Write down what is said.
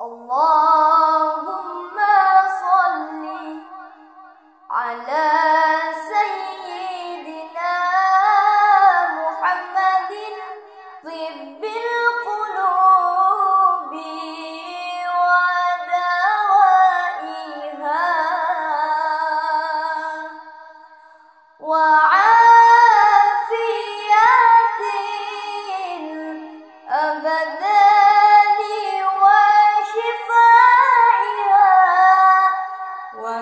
اللهم صل على سيدنا محمد طب القلوب ودوائها وعافية